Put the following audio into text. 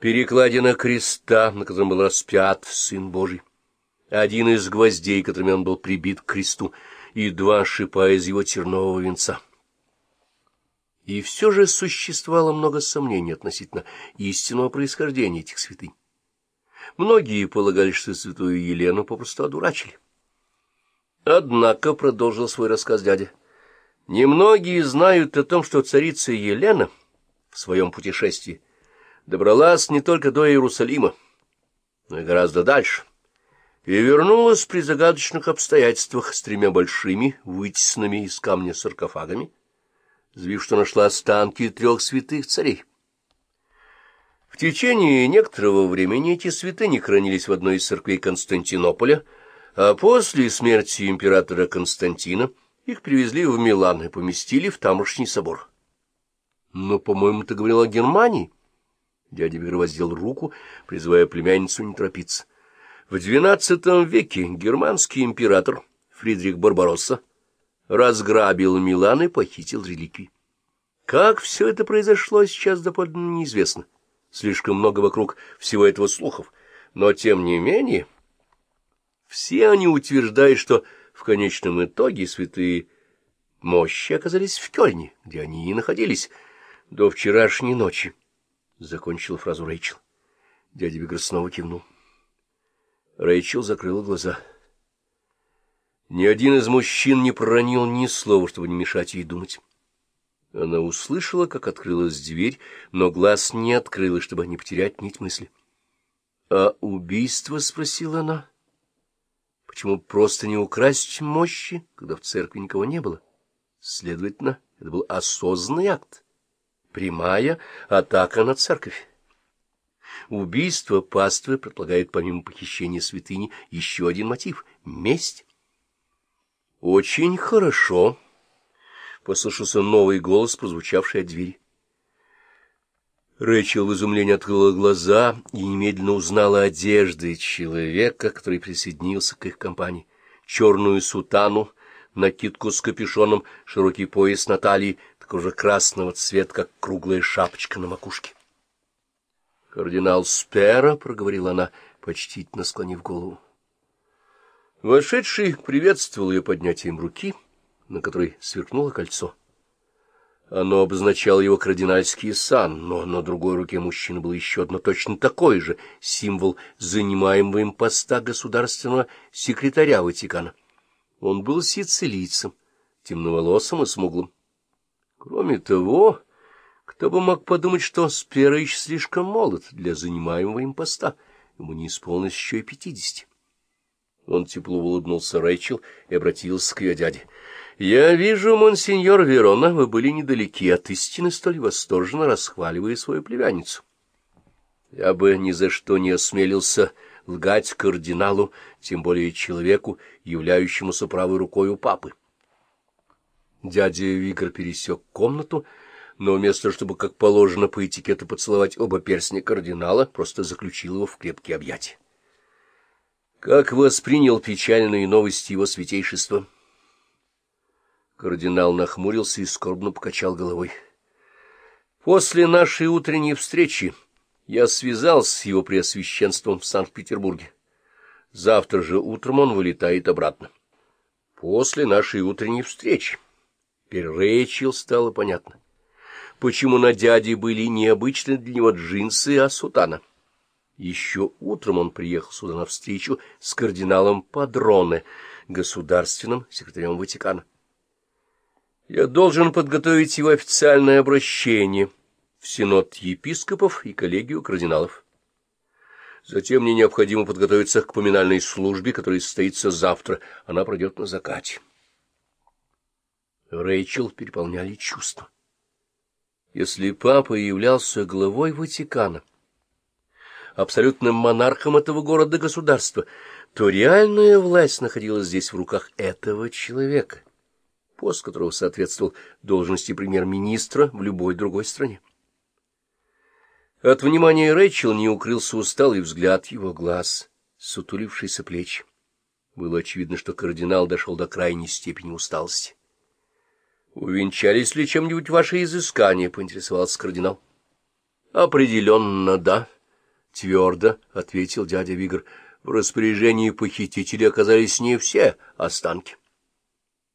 перекладина креста, на котором был распят Сын Божий, один из гвоздей, которыми он был прибит к кресту, и два шипа из его тернового венца. И все же существовало много сомнений относительно истинного происхождения этих святынь. Многие полагали, что святую Елену попросту одурачили. Однако, — продолжил свой рассказ дядя, — немногие знают о том, что царица Елена в своем путешествии добралась не только до Иерусалима, но и гораздо дальше, и вернулась при загадочных обстоятельствах с тремя большими, вытесанными из камня саркофагами, заявив, что нашла останки трех святых царей. В течение некоторого времени эти святыни хранились в одной из церквей Константинополя, а после смерти императора Константина их привезли в Милан и поместили в тамошний собор. Но, по-моему, ты говорил о Германии. Дядя Вер воздел руку, призывая племянницу не торопиться. В XII веке германский император Фридрих Барбаросса разграбил Милан и похитил реликвии. Как все это произошло, сейчас доподлинно неизвестно. Слишком много вокруг всего этого слухов. Но, тем не менее, все они утверждают, что в конечном итоге святые мощи оказались в Кёльне, где они и находились до вчерашней ночи. Закончила фразу Рэйчел. Дядя Бигр снова кивнул. Рэйчел закрыла глаза. Ни один из мужчин не проронил ни слова, чтобы не мешать ей думать. Она услышала, как открылась дверь, но глаз не открыла, чтобы не потерять нить мысли. — А убийство? — спросила она. — Почему просто не украсть мощи, когда в церкви никого не было? Следовательно, это был осознанный акт, прямая атака на церковь. Убийство паствы предполагает помимо похищения святыни еще один мотив — месть. — Очень хорошо, — послышался новый голос, прозвучавший от двери. Рэчел в изумлении открыла глаза и немедленно узнала одежды человека, который присоединился к их компании. Черную сутану, накидку с капюшоном, широкий пояс на талии, такого же красного цвета, как круглая шапочка на макушке. — Кардинал Спера, — проговорила она, почтительно склонив голову. Вошедший приветствовал ее поднятием руки, на которой сверкнуло кольцо. Оно обозначало его кардинальский сан, но на другой руке мужчины был еще одно точно такой же символ занимаемого им поста государственного секретаря Ватикана. Он был сицилийцем, темноволосым и смуглым. Кроме того, кто бы мог подумать, что Сперович слишком молод для занимаемого им поста, ему не исполнилось еще и пятидесяти. Он тепло улыбнулся Рэйчел и обратился к ее дяде. — Я вижу, монсеньор Верона, вы были недалеки от истины, столь восторженно расхваливая свою племянницу. Я бы ни за что не осмелился лгать кардиналу, тем более человеку, являющемуся правой рукой у папы. Дядя Вигр пересек комнату, но вместо чтобы, как положено по этикету, поцеловать оба перстня кардинала, просто заключил его в крепкие объятия. Как воспринял печальные новости его святейшества? Кардинал нахмурился и скорбно покачал головой. После нашей утренней встречи я связался с его преосвященством в Санкт-Петербурге. Завтра же утром он вылетает обратно. После нашей утренней встречи. Теперь стало понятно, почему на дяде были необычны для него джинсы, а сутана. Еще утром он приехал сюда на встречу с кардиналом Падроне, государственным секретарем Ватикана. Я должен подготовить его официальное обращение в Синод епископов и коллегию кардиналов. Затем мне необходимо подготовиться к поминальной службе, которая состоится завтра. Она пройдет на закате. Рэйчел переполняли чувства. Если папа являлся главой Ватикана, абсолютным монархом этого города-государства, то реальная власть находилась здесь в руках этого человека, пост которого соответствовал должности премьер-министра в любой другой стране. От внимания Рэйчел не укрылся усталый взгляд его глаз, сутулившийся плечи. Было очевидно, что кардинал дошел до крайней степени усталости. — Увенчались ли чем-нибудь ваши изыскания? — поинтересовался кардинал. — Определенно, да. —— твердо ответил дядя Вигр. — В распоряжении похитителей оказались не все останки.